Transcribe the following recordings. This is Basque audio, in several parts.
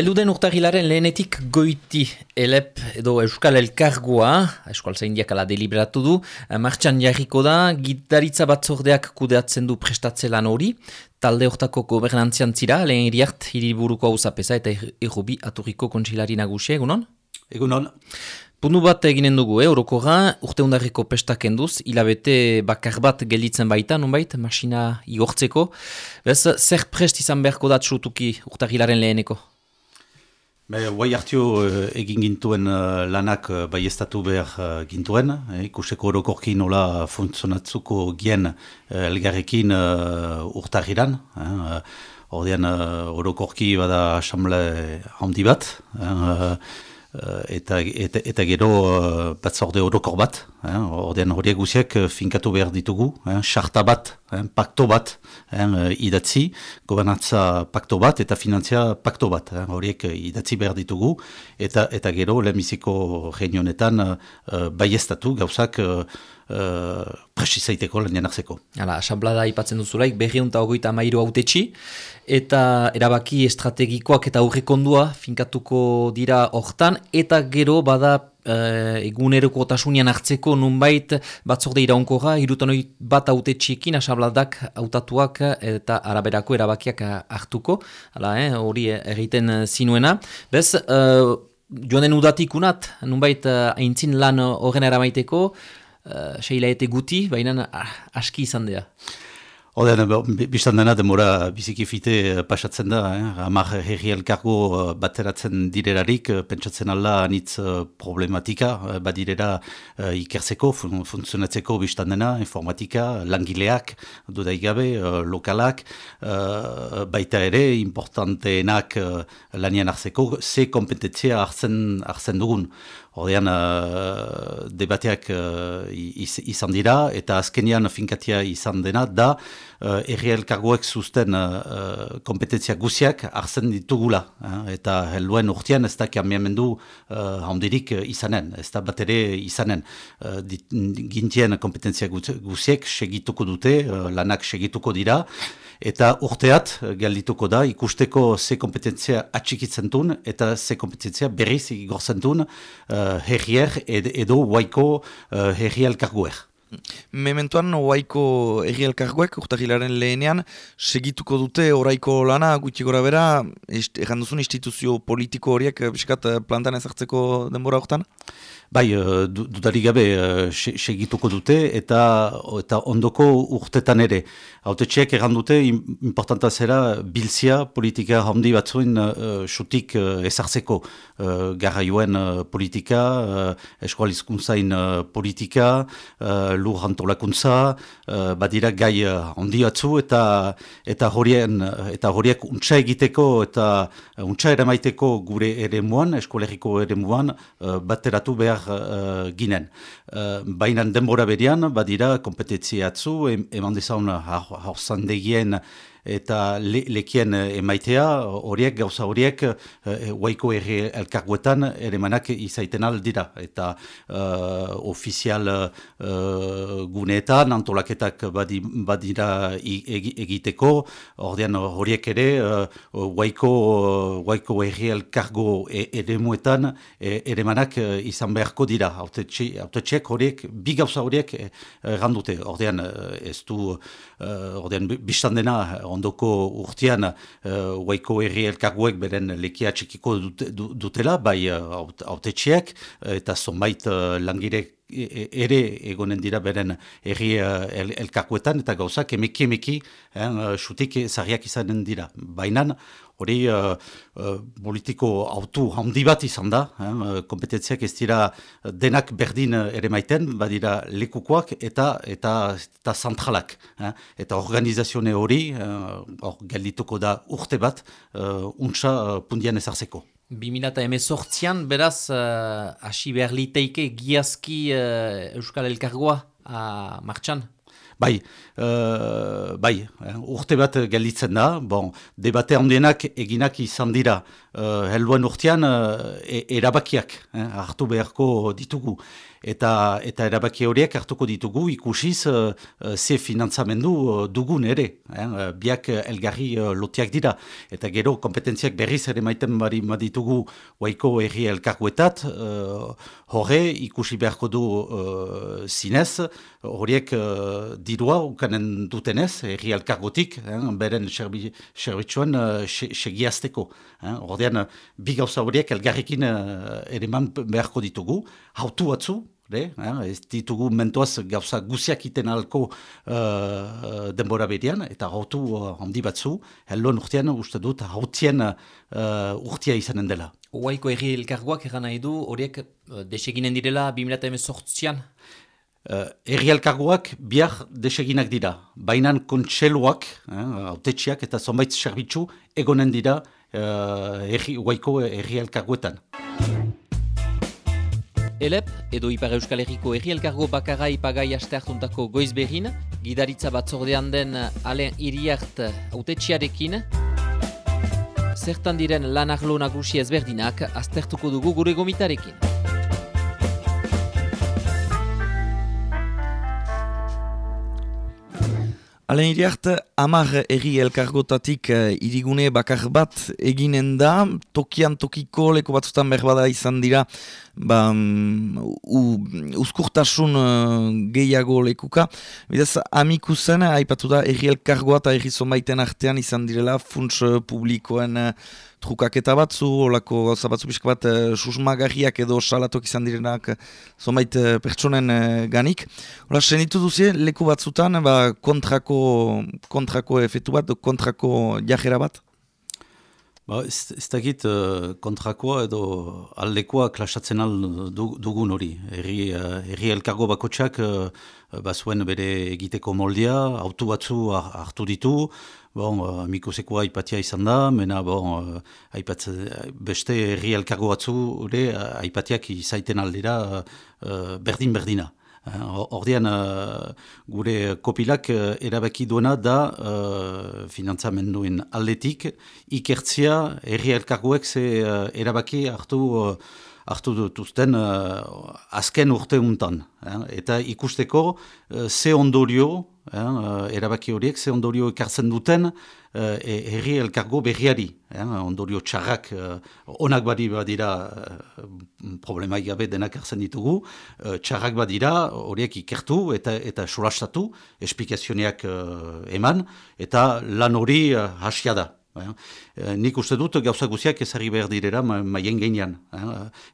Elduden urtagilaren lehenetik goiti elep edo Euskal Elkargoa, Euskal Zaindiak ala deliberatu du, martxan jarriko da, gitaritza batzordeak kudeatzen du prestatzelan hori, talde hortako gobernantzian zira, lehen iriart, hiriburuko hau zapesa eta errobi aturriko kontsilari nagusia, egunon? Egunon. Pundu bat eginen dugu, eh, orokorra, urte undarriko pestak enduz, hilabete bakar bat gelditzen baita, nunbait, masina igortzeko. Bez, zer prest izan beharko datsutuki urtagilaren leheneko? Bai hartio uh, egin gintuen uh, lanak uh, bai estatu behar gintuen, eh, ikuseko orokorki nola funtzionatzuko gien elgarrekin uh, urtahiran. Eh, Ordean orokorki bada asamble handi bat, eh, Eh, eta, eta, eta gero uh, batzorde orokor bat, eh, ordean horiek guziek uh, finkatu behar ditugu, eh, sarta bat, eh, pakto bat eh, idatzi, gobernatza pakto bat eta finantzia pakto bat, eh, horiek idatzi behar ditugu, eta, eta gero lehenbiziko genionetan uh, baiestatu gauzak uh, uh, presizaiteko lehen janartzeko. Hala, asamblada ipatzen duzulaik, berri unta ogoita mairu autetxi, eta erabaki estrategikoak eta aurrekondua finkatuko dira hortan, eta gero bada e, eguneroko otasunean hartzeko nunbait batzorde iraunkoa, irutan bat haute txikin asabladak hautatuak eta araberako erabakiak hartuko, hala, eh, hori egiten zinuena. Bez, e, joan den udatikunat, nunbait haintzin lan horren eramaiteko, e, seila guti, baina aski izan dea. Oden, biztan dena demora biziki fite eh, pasatzen da, eh? amar herri elkargo eh, bateratzen direrarik, eh, pentsatzen alda anitz problematika, badirera ikertzeko, fun funtzionatzeko biztan dena, informatika, langileak, dudaigabe, uh, lokalak, baita ere, importanteenak lanian hartzeko, ze kompetentzia hartzen dugun. Hordean, uh, debateak uh, izan dira, eta azkenian finkatia izan dena, da uh, erri elkargoek zuzten uh, kompetentzia guziak arzen ditugula. eta helduen urtean ez da kiamiamendu uh, handirik izanen, ez da bat ere izanen. Uh, gintien kompetentzia guziek segituko dute, lanak segituko dira, Eta urteat, galdituko da, ikusteko ze kompetentzia atxikitzen duen, eta ze kompetentzia berriz igortzen duen uh, herrier edo waiko uh, herri elkarguer. Mementuan, waiko herri elkarguek, urtahilaren lehenean, segituko dute oraiko lana, gutxi gora bera, egan duzun instituzio politiko horiek, biskat, plantan ezartzeko denbora horretan? Bai, uh, dudarik gabe uh, segituko dute eta eta ondoko urtetan ere. Haute txek egan dute, importanta zera bilzia politika handi batzuen uh, xutik uh, ezartzeko uh, garraioen uh, politika, uh, eskualizkuntzain uh, politika, uh, lur antolakuntza, uh, badira gai handi batzu eta eta horien eta horiek untsa egiteko eta untsa eramaiteko gure ere muan, eskualeriko ere muan, uh, bateratu behar uh, ginen. Uh, Baina denbora berian, badira kompetentzia atzu, eman dezaun haurzandegien eta le, lekien emaitea, horiek, gauza horiek, uh, waiko erri elkarguetan ere manak izaiten aldira. Eta uh, ofizial uh, guneetan, antolaketak badi, badira egiteko, ordean horiek ere, uh, waiko, uh, erri elkargo e, ere muetan, e, ere manak izan beharko dira. Autetxek horiek, bi gauza horiek errandute. Ordean ez du, uh, ordean biztan dena, ondoko urtean uh, waiko herri elkarguek beren lekia txikiko dutela, bai autetxeak uh, eta zonbait uh, langirek e, e, ere egonen dira beren herri uh, elkarguetan eta gauzak emeki emeki xutik eh, zariak izanen dira. Bainan hori uh, uh, politiko autu handi bat izan da, eh, kompetentziak ez dira denak berdin ere maiten, badira lekukoak eta eta, eta zentralak. Eh, eta organizazione hori, uh, hor geldituko da urte bat, uh, untsa uh, pundian ezartzeko. 2018an beraz hasi uh, behar liteike giazki uh, Euskal Elkargoa uh, martxan? Bai, uh, bai, uh, urte bat gelditzen da, bon, debate handienak eginak izan dira helduen urtean e, erabakiak hartu beharko ditugu eta eta erabaki horiek hartuko ditugu ikusiz uh, ze finantzamendu dugun ere. Eh? Biak elgarri lotiak dira. Eta gero kompetentziak berriz ere maiten bari maditugu waiko erri elkarguetat, uh, horre ikusi beharko du uh, zinez, horiek uh, dirua ukanen dutenez, erri elkargotik, eh? beren serbitxuan uh, segiazteko. Eh? Hordean, bi gauza horiek elgarrikin uh, ere man beharko ditugu, hautu batzu, De, eh, ez ditugu mentoaz gauza guziak iten alko uh, denbora bedian, eta hautu uh, handi batzu, helloan urtean uste dut hautien uh, urtia izanen dela. Oaiko erri elkargoak egan nahi du, horiek uh, deseginen direla 2018an? Uh, erri elkargoak biar deseginak dira, bainan kontseluak, eh, eta zonbait serbitzu egonen dira erri, oaiko erri elkargoetan. Elep, edo Ipar Euskal Herriko erri elkargo bakarra ipagai aste hartuntako gidaritza batzordean den Alen Iriart autetxiarekin, zertan diren lan arlo nagusi ezberdinak aztertuko dugu gure gomitarekin. Alen iriart, amar erri elkargotatik uh, irigune bakar bat eginen da, tokian tokiko leko batzutan berbada izan dira, ba, um, uzkurtasun uh, gehiago lekuka. Bidez, amiku zen, haipatu da, erri elkargoa eta erri zomaiten artean izan direla, funts publikoen uh, trukaketa batzu, olako gauza batzu pixka bat uh, susmagarriak edo salatok izan direnak zomait uh, pertsonen uh, ganik. Hora, senitu duzie, leku batzutan, ba, kontrako, kontrako efetu bat, kontrako jajera bat? Ba, ez, ez dakit uh, kontrakoa edo aldekoa klasatzen al dugun hori. Herri, uh, herri elkargo bakotxak uh, bazuen bere egiteko moldia, autu batzu hartu ditu, bon, uh, mikoseko aipatia izan da, mena bon, uh, beste herri elkargo batzu ere aipatiak izaiten aldera berdin-berdina. Ordean, uh, gure kopilak uh, erabaki duena da uh, finantzamenduen aldetik, ikertzia herri elkargoek ze erabaki hartu hartu dutuzten uh, azken urte untan. Eta ikusteko uh, ze ondorio, uh, erabaki horiek, ze ondorio ekartzen duten uh, herri elkargo berriari. Ondorio txarrak, uh, onak badi badira uh, problemaik gabe denak hartzen ditugu, uh, txarrak badira horiek ikertu eta eta solastatu, esplikazioneak eman, eta lan hori hasia da. E, nik uste dut gauza guziak ezari behar direra maien genian.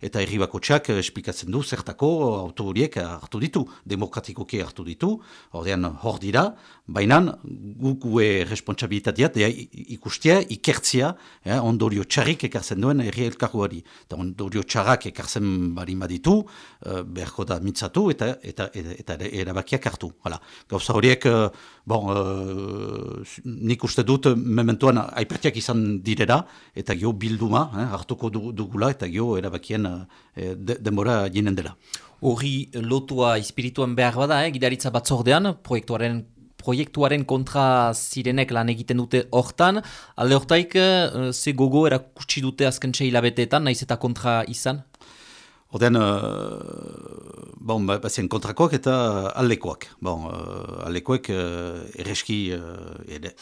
Eta herri bako txak esplikatzen du zertako auto horiek hartu ditu, demokratikoki hartu ditu, ordean hor dira, baina gugue responsabilitatea dea ikustia, ikertzia, ondorio txarrik ekartzen duen herri elkargoari. Eta ondorio txarrak ekartzen bari maditu, e, beharko da mitzatu eta eta, eta, erabakiak hartu. Hala. Gauza horiek, e, bon, nik uste dut mementuan aipatiak izan direra, eta gio bilduma, eh, hartuko dugula, eta gio erabakien eh, denbora jinen dela. Horri lotua espirituan behar bada, eh, gidaritza batzordean, proiektuaren proiektuaren kontra zirenek lan egiten dute hortan, alde hortaik, uh, ze gogo erakutsi dute azken txailabeteetan, naiz eta kontra izan? Oden, uh, bon, ba, bazien kontrakoak eta aldekoak. Bon, uh, aldekoak uh, erreski uh,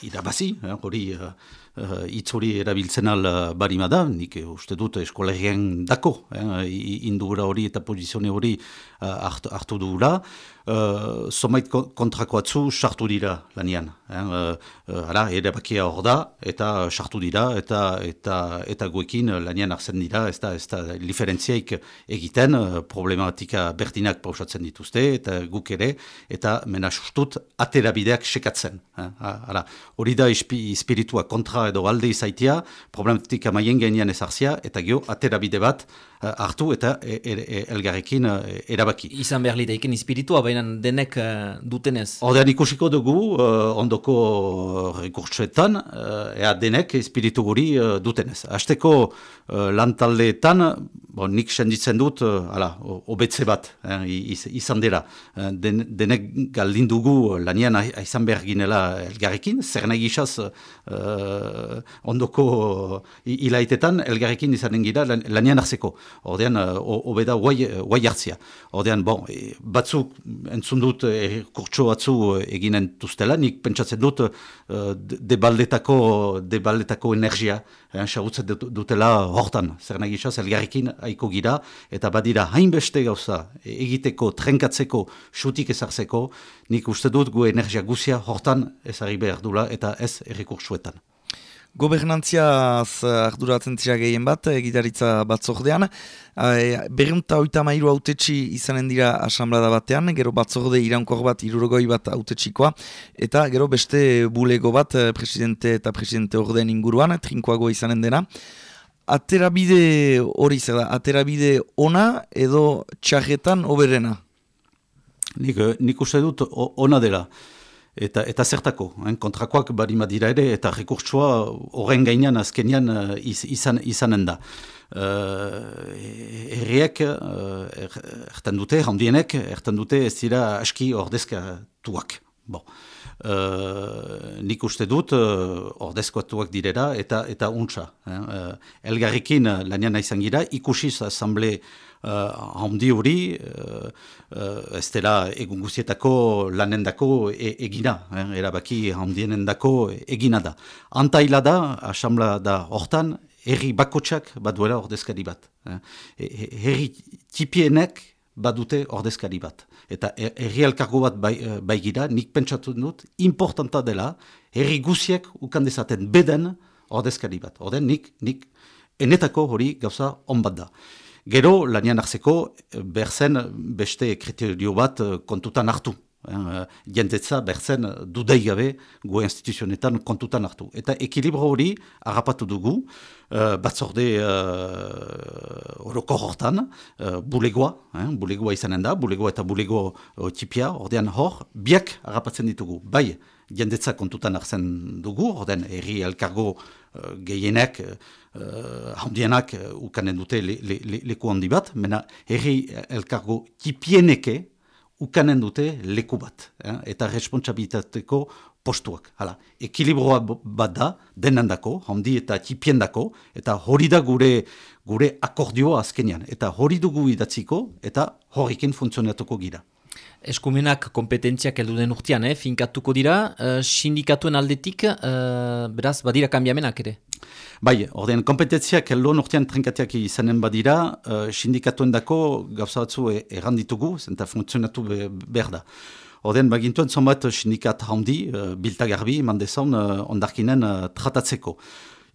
irabazi, hori uh, uh, itz hori erabiltzen al uh, barima da, nik uste dut eskolegien dako, eh, indura hori eta pozizione hori uh, hartu, hartu dugula. Uh, somait kontrako atzu sartu dira lanian. Eh? Uh, ara, ere bakia hor da, eta sartu dira, eta eta eta guekin lanian arzen dira, ez da, ez da diferentziaik egiten, problematika berdinak pausatzen dituzte, eta guk ere, eta mena sustut aterabideak sekatzen. Eh? Ara, hori da espiritua kontra edo alde izaitia, problematika maien genian ezartzia, eta gio aterabide bat, Eh, hartu eta e, e, e, elgarrekin erabaki. Izan behar litaiken espiritua, baina denek uh, dutenez. Ordean ikusiko dugu, uh, ondoko rekurtsuetan, ea denek espiritu guri uh, dutenez. Azteko uh, lantaldeetan, Bon, nik senditzen dut, uh, ala, obetze bat, eh, izan dela. Uh, den, denek galdin dugu lanian aizan behar ginela elgarrekin, zer nahi gizaz uh, ondoko uh, ilaitetan elgarrekin izanen gira lanian hartzeko. Ordean, uh, obeda guai, guai hartzia. Ordean, bon, batzuk entzun dut e, kurtso batzu eginen tuztela, nik pentsatzen dut debaldetako, debaldetako energia, eh, dutela hortan, zer nahi gizaz elgarrekin aiko gira, eta badira hainbeste gauza egiteko, trenkatzeko, xutik ezartzeko, nik uste dut gu energia guzia hortan ezari behar dula eta ez errekursuetan. Gobernantziaz arduratzen zira gehien bat, egitaritza batzordean. Berriunta oita mairu autetxi izanen dira asamblada batean, gero batzorde iraunkor bat, irurogoi bat autetxikoa, eta gero beste bulego bat, presidente eta presidente orden inguruan, trinkoago izanen dena aterabide hori zer da, aterabide ona edo txarretan oberena? Nik, eh, nik uste dut ona dela. Eta, eta zertako, hein, kontrakoak barima dira ere, eta rekurtsua horren gainean azkenian uh, izan, izanen da. Uh, erriek, uh, erten dute, handienek, erten dute ez dira aski ordezkatuak. Bon. Uh, nik uste dut uh, ordezkoatuak direra eta eta untsa. Eh? Uh, elgarrikin uh, lanian izan gira, ikusiz asamble uh, handi hori, uh, uh, ez dela egun guzietako lanendako e egina, eh? erabaki handienendako egina da. Antaila da, asambla da hortan, herri bakotsak bat duela ordezkari bat. Eh? Herri tipienek badute ordezkari bat eta herri elkargo bat bai, eh, bai gira, nik pentsatu dut, importanta dela, herri guziek ukan dezaten beden ordezkari bat. Orden nik, nik enetako hori gauza on bat da. Gero, lanian hartzeko, eh, berzen beste kriterio bat kontutan hartu. Uh, jentetza berzen dudei gabe gu instituzionetan kontutan hartu. Eta ekilibro hori harrapatu dugu, uh, batzorde uh, oroko hortan, uh, bulegoa, eh, bulegoa izanen da, bulegoa eta bulego uh, tipia, ordean hor, biak harrapatzen ditugu. Bai, jendetza kontutan hartzen dugu, ordean erri elkargo uh, gehienek, uh, handienak uh, ukanen dute leku le, le, handi bat, mena erri elkargo tipieneke, ukanen dute leku bat, eh? eta responsabilitateko postuak. Hala, ekilibroa bat da, denandako, handi eta tipiendako, eta hori da gure gure akordioa azkenean. Eta hori dugu idatziko, eta horrikin funtzionatuko gira. Eskumenak kompetentziak heldu den urtean, eh? finkatuko dira, uh, sindikatuen aldetik, uh, beraz, badira kambiamenak ere? Bai, ordean, kompetentziak heldu urtean trinkatiak izanen badira, uh, sindikatuen dako gauza batzu e, erranditugu, zenta funtzionatu be, behar da. Ordean, bagintuen zonbat sindikat handi, uh, biltagarbi, mandezan, uh, ondarkinen uh, tratatzeko.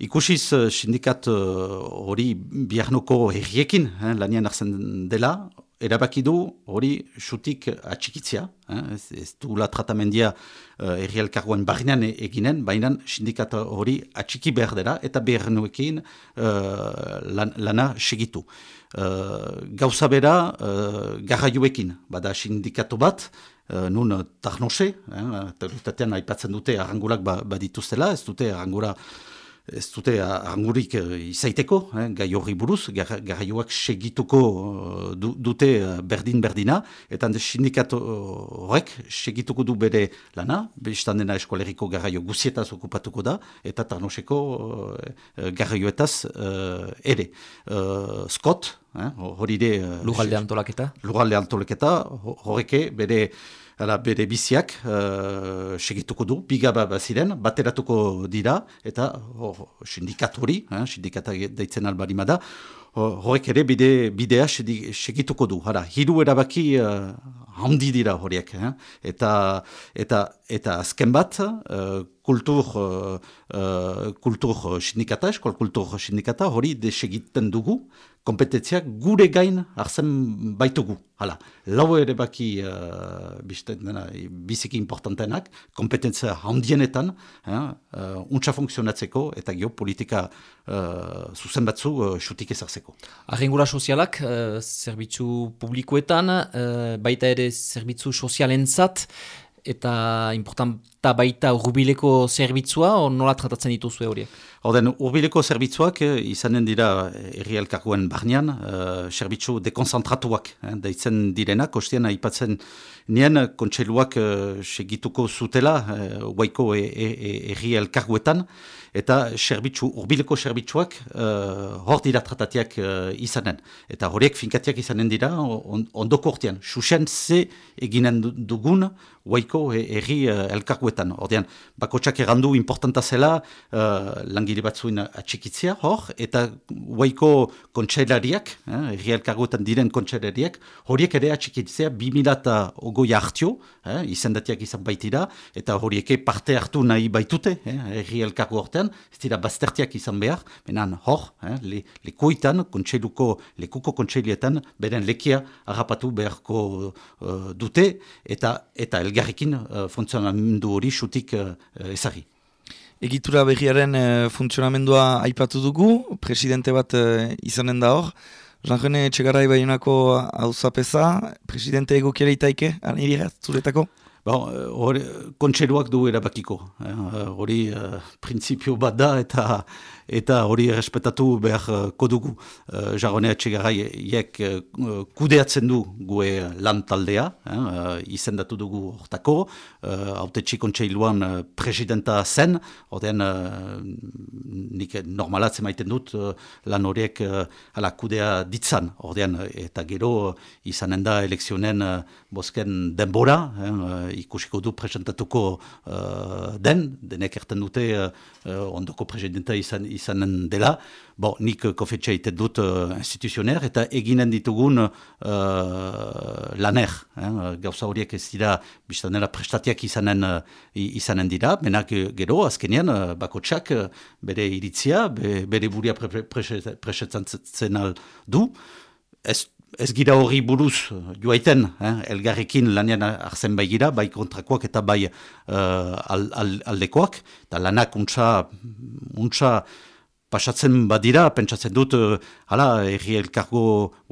Ikusiz sindikat hori uh, biarnoko herriekin, eh, lanian arzen dela, erabaki du hori xutik atxikitzia, eh? ez, ez du la tratamendia uh, erri elkargoen e-, eginen, baina sindikata hori atxiki behar dela eta behar nuekin uh, lan, lana segitu. Uh, gauza bera uh, garraioekin, bada sindikatu bat, uh, nun tarnose, eh? aipatzen dute arrangulak ba, badituztela, ez dute arrangura ez dute angurik uh, izaiteko, eh, gai horri buruz, garraioak segituko uh, dute uh, berdin-berdina, eta sindikatu horrek segituko du bere lana, bestan dena eskoleriko garraio guzietaz okupatuko da, eta tarnoseko uh, garraioetaz uh, ere. Uh, Scott, hori de... Lugalde antolaketa? Lugalde antolaketa, horreke bere... Hala, bere biziak uh, segituko du, bigaba baziren, bateratuko dira, eta oh, sindikat hori, eh, sindikata deitzen albarima da, horrek ere bide, bidea segituko du. Hala, hiru erabaki uh, handi dira horiek. Eh? Eta, eta, eta azken bat, uh, kultur, uh, kultur sindikata, eskol kultur sindikata, hori de segiten dugu, kompetentziak gure gain hartzen baitugu. Hala, lau ere baki uh, dena, biziki importantenak, kompetentzia handienetan, uh, untsa funtzionatzeko eta geopolitika uh, zuzen batzu uh, xutik ezartzeko. Arrengura sozialak, uh, zerbitzu publikoetan, uh, baita ere zerbitzu sozialentzat, eta importanta baita urbileko zerbitzua, o nola tratatzen dituzu horiek? Horden, urbileko zerbitzuak eh, izanen dira erri elkargoen barnean, uh, zerbitzu dekonzentratuak, eh, daitzen direnak, ostian aipatzen nien kontseiluak uh, segituko zutela, uh, guaiko erri e, e, elkargoetan, eta serbitzu, urbileko zerbitzuak uh, hor dira tratatiak uh, izanen. Eta horiek finkatiak izanen dira on, ondoko hortian. Xuxen ze eginen dugun guaiko erri uh, elkargoetan. Ordean, bakotsak errandu importanta zela uh, langile batzuin atxikitzia hor, eta guaiko kontsailariak, eh, erri elkargoetan diren kontsailariak, horiek ere atxikitzia 2008 hartio, eh, izendatiak izan baitira, eta horieke parte hartu nahi baitute, eh, erri elkargo horten, ez dira baztertiak izan behar, menan hor, eh, le, lekuitan, kontseiluko, lekuko kontseilietan, beren lekia harrapatu beharko uh, dute, eta eta elgarrekin uh, funtzionamendu hori xutik uh, ezari. Egitura berriaren uh, funtzionamendua aipatu dugu, presidente bat uh, izanen da hor, Jean-René Txegarai baionako hau zapesa, presidente egokiela itaike, aniria, zuretako? Bon, hori, kontseruak du erabakiko. Eh? Hori uh, printzipio bat da eta eta hori respetatu behar uh, kodugu. Uh, Jarronea txegaraiek uh, kudeatzen du gue lan taldea, uh, izendatu dugu hortako, haute uh, txikontxeiluan presidenta zen, ordean uh, nik normalatzen maiten dut lan horiek uh, ala kudea ditzan, ordean eta gero izanen da elekzionen bosken denbora, uh, ikusiko du presentatuko uh, den, denek erten dute uh, ondoko presidenta izan, izanen dela, bo, nik kofetxe iten dut uh, instituzioner, eta eginen ditugun uh, laner, eh, gauza horiek ez dira, biztanera prestatiak izanen, uh, izanen dira, menak gero, azkenean, uh, bakotsak uh, bere iritzia, be, bere buria presetzen pre, pre, du, ez ez gira hori buruz joaiten, eh, elgarrekin lanean arzen bai gira, bai kontrakoak eta bai uh, aldekoak, eta lanak untsa, untsa pasatzen badira, pentsatzen dut, hala, erri elkargo,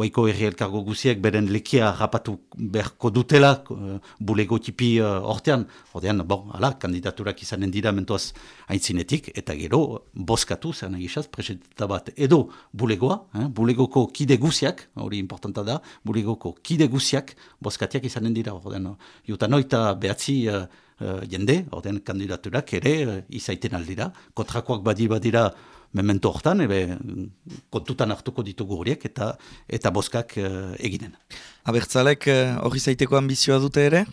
waiko erri elkargo guziek, beren lekia rapatu beharko dutela, uh, bulego tipi uh, ortean, ordean, bon, hala, kandidaturak izanen dira mentoaz haintzinetik, eta gero, boskatu, zer nagisaz, presidenta bat, edo bulegoa, eh, bulegoko kide guziak, hori importanta da, bulegoko kide guziak, boskatiak izanen dira, ordean, juta noita behatzi, uh, jende, orden kandidaturak ere uh, izaiten aldira. Kontrakoak badi badira memento hortan, ebe, kontutan hartuko ditugu horiek eta eta boskak uh, eginen. Abertzalek hori uh, zaiteko ambizioa dute ere?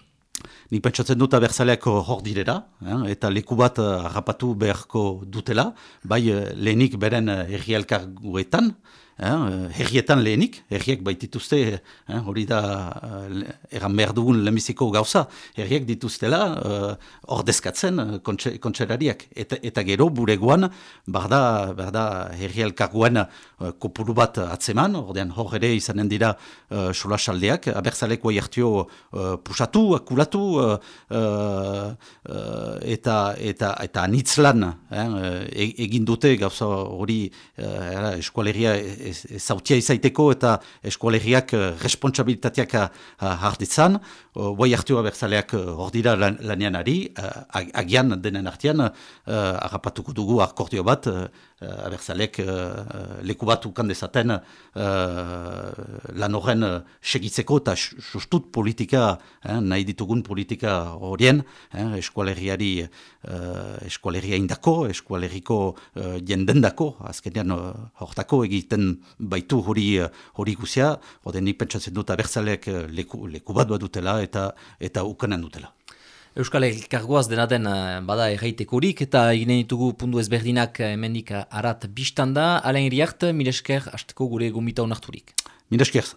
Nik pentsatzen dut abertzaleak hor direra, eh, eta leku bat harrapatu beharko dutela, bai lehenik beren errialkarguetan, Eh, herrietan lehenik, herriek baitituzte, eh, hori da, eh, eran behar dugun lemiziko gauza, herriek dituztela eh, ordezkatzen eh, kontserariak. Eta, eta gero, bureguan, barda, barda herri elkarguen eh, kopuru bat atzeman, ordean hor ere izanen dira eh, solasaldeak, abertzaleko jertio eh, pusatu, akulatu, eta, eta, eta anitzlan eh, egin dute gauza hori eh, eskualeria zautia izaiteko eta eskualeriak uh, responsabilitateak uh, hartitzan. Uh, Boi hartua berzaleak hor dira lanian ari, agian denen artian, uh, dugu akordio bat, abertzalek uh, leku bat ukan dezaten lan horren segitzeko eta sustut politika, eh, nahi ditugun politika horien, eh, eskualeriari uh, eskualeria indako, eskualeriko uh, jendendako, azkenean hortako egiten baitu hori hori guzia, hori nik pentsatzen dut abertzalek leku, leku bat bat dutela eta, eta ukanen dutela. Euskal Elkargoaz dena den eh, bada erraitekurik eta eginen ditugu pundu ezberdinak eh, emendik arat biztanda. Alain iriart, milesker, hasteko gure gomita honarturik. Milesker.